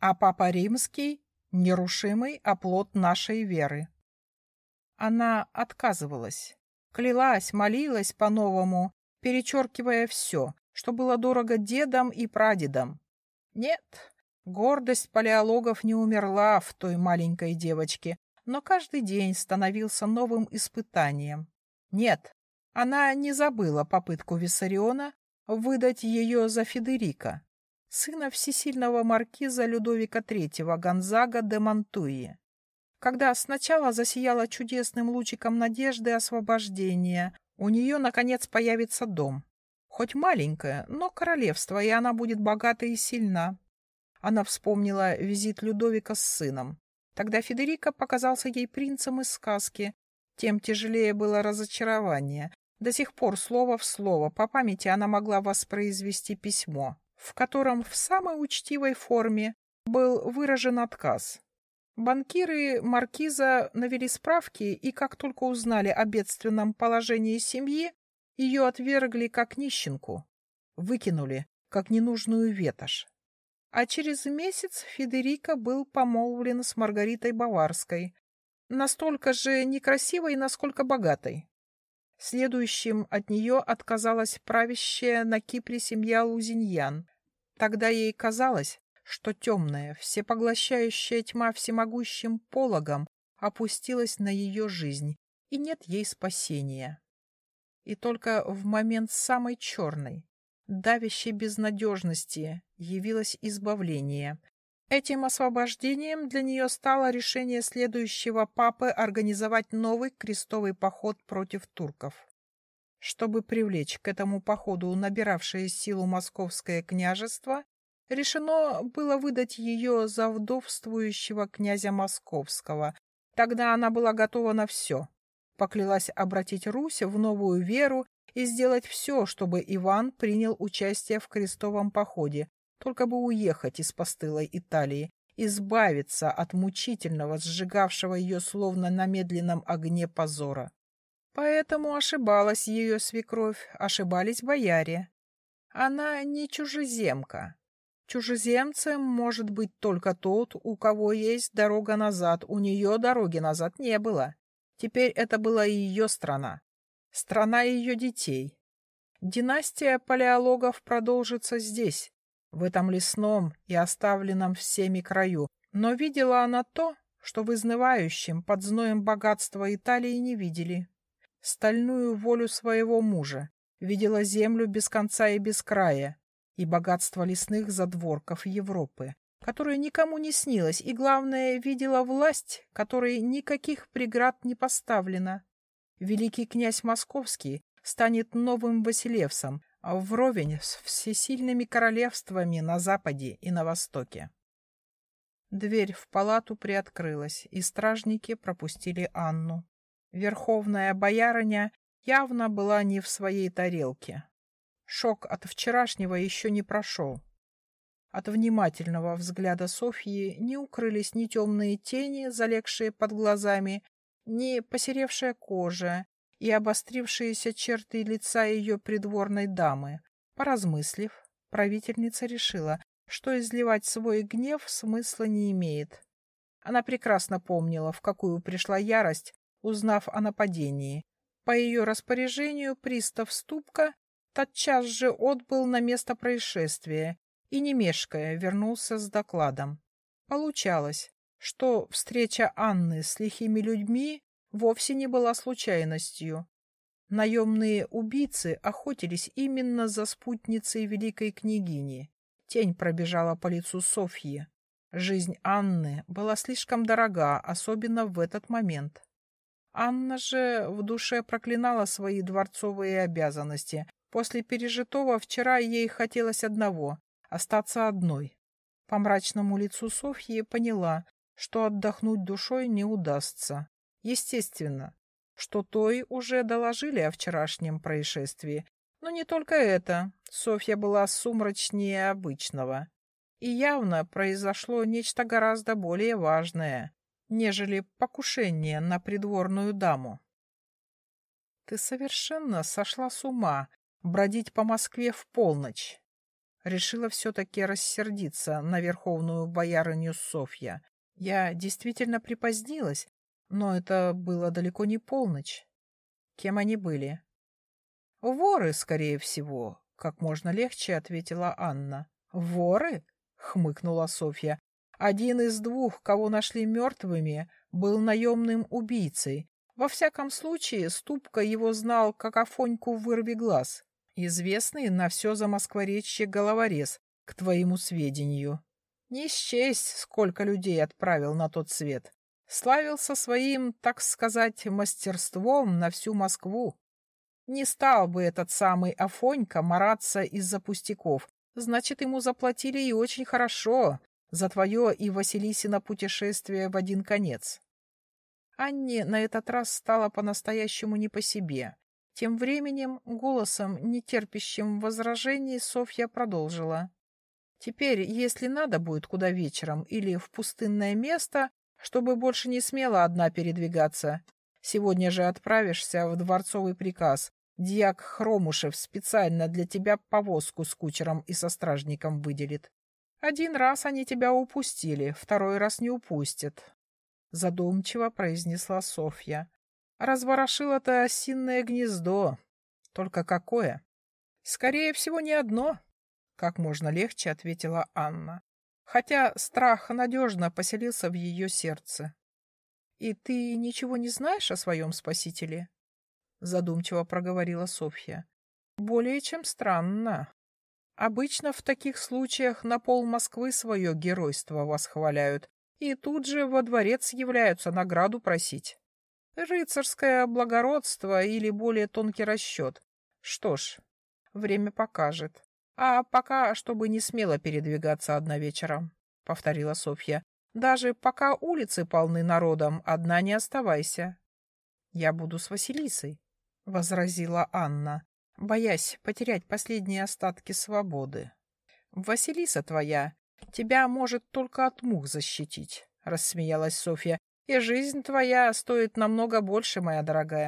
а Папа Римский — нерушимый оплот нашей веры. Она отказывалась, клялась, молилась по-новому, перечеркивая все, что было дорого дедам и прадедам. Нет, гордость палеологов не умерла в той маленькой девочке, но каждый день становился новым испытанием. Нет, она не забыла попытку Виссариона выдать ее за Федерика, сына всесильного маркиза Людовика III Гонзага де Монтуи. Когда сначала засияла чудесным лучиком надежды освобождения, у нее, наконец, появится дом. Хоть маленькое, но королевство, и она будет богата и сильна. Она вспомнила визит Людовика с сыном. Тогда Федерико показался ей принцем из сказки. Тем тяжелее было разочарование. До сих пор слово в слово по памяти она могла воспроизвести письмо, в котором в самой учтивой форме был выражен отказ. Банкиры маркиза навели справки, и как только узнали о бедственном положении семьи, ее отвергли как нищенку, выкинули как ненужную ветошь. А через месяц Федерико был помолвлен с Маргаритой Баварской, настолько же некрасивой, насколько богатой. Следующим от нее отказалась правящая на Кипре семья Лузиньян. Тогда ей казалось, что темная, всепоглощающая тьма всемогущим пологом опустилась на ее жизнь, и нет ей спасения. И только в момент самой черной, давящей безнадежности явилось избавление. Этим освобождением для нее стало решение следующего папы организовать новый крестовый поход против турков. Чтобы привлечь к этому походу набиравшее силу московское княжество, решено было выдать ее за вдовствующего князя Московского. Тогда она была готова на все. Поклялась обратить Русь в новую веру и сделать все, чтобы Иван принял участие в крестовом походе, только бы уехать из постылой Италии, избавиться от мучительного, сжигавшего ее словно на медленном огне позора. Поэтому ошибалась ее свекровь, ошибались бояре. Она не чужеземка. Чужеземцем может быть только тот, у кого есть дорога назад. У нее дороги назад не было. Теперь это была ее страна страна ее детей. Династия палеологов продолжится здесь, в этом лесном и оставленном всеми краю, но видела она то, что в изнывающем под зноем богатства Италии не видели. Стальную волю своего мужа, видела землю без конца и без края, и богатство лесных задворков Европы, которое никому не снилось, и, главное, видела власть, которой никаких преград не поставлено великий князь Московский станет новым Василевсом, вровень с всесильными королевствами на западе и на востоке. Дверь в палату приоткрылась, и стражники пропустили Анну. Верховная боярыня явно была не в своей тарелке. Шок от вчерашнего еще не прошел. От внимательного взгляда Софьи не укрылись ни темные тени, залегшие под глазами, ни посеревшая кожа и обострившиеся черты лица ее придворной дамы. Поразмыслив, правительница решила, что изливать свой гнев смысла не имеет. Она прекрасно помнила, в какую пришла ярость, узнав о нападении. По ее распоряжению пристав Ступка тотчас же отбыл на место происшествия и, не мешкая, вернулся с докладом. Получалось, что встреча Анны с лихими людьми вовсе не была случайностью. Наемные убийцы охотились именно за спутницей великой княгини. Тень пробежала по лицу Софьи. Жизнь Анны была слишком дорога, особенно в этот момент. Анна же в душе проклинала свои дворцовые обязанности. После пережитого вчера ей хотелось одного — остаться одной. По мрачному лицу Софьи поняла, что отдохнуть душой не удастся. Естественно, что той уже доложили о вчерашнем происшествии. Но не только это. Софья была сумрачнее обычного. И явно произошло нечто гораздо более важное, нежели покушение на придворную даму. Ты совершенно сошла с ума бродить по Москве в полночь. Решила все-таки рассердиться на верховную боярыню Софья. Я действительно припозднилась, но это было далеко не полночь. Кем они были? Воры, скорее всего, как можно легче ответила Анна. Воры? хмыкнула Софья. Один из двух, кого нашли мертвыми, был наемным убийцей. Во всяком случае, Ступка его знал, как Афоньку вырви глаз. Известный на все за Москворечье головорез, к твоему сведению. Не счесть, сколько людей отправил на тот свет. Славился своим, так сказать, мастерством на всю Москву. Не стал бы этот самый Афонька мараться из-за пустяков. Значит, ему заплатили и очень хорошо за твое и Василисина путешествие в один конец. Анне на этот раз стало по-настоящему не по себе. Тем временем, голосом, не терпящим возражений, Софья продолжила. «Теперь, если надо будет куда вечером или в пустынное место, чтобы больше не смела одна передвигаться, сегодня же отправишься в дворцовый приказ, Дьяк Хромушев специально для тебя повозку с кучером и со стражником выделит. Один раз они тебя упустили, второй раз не упустят. Задумчиво произнесла Софья. Разворошило-то осинное гнездо. Только какое? Скорее всего, не одно. Как можно легче ответила Анна. Хотя страх надежно поселился в ее сердце. И ты ничего не знаешь о своем спасителе? задумчиво проговорила Софья. Более чем странно. Обычно в таких случаях на пол Москвы свое геройство восхваляют и тут же во дворец являются награду просить. Рыцарское благородство или более тонкий расчет. Что ж, время покажет. А пока, чтобы не смело передвигаться одна вечером, — повторила Софья. Даже пока улицы полны народом, одна не оставайся. Я буду с Василисой, — возразила Анна, боясь потерять последние остатки свободы. — Василиса твоя тебя может только от мух защитить, — рассмеялась Софья, — и жизнь твоя стоит намного больше, моя дорогая.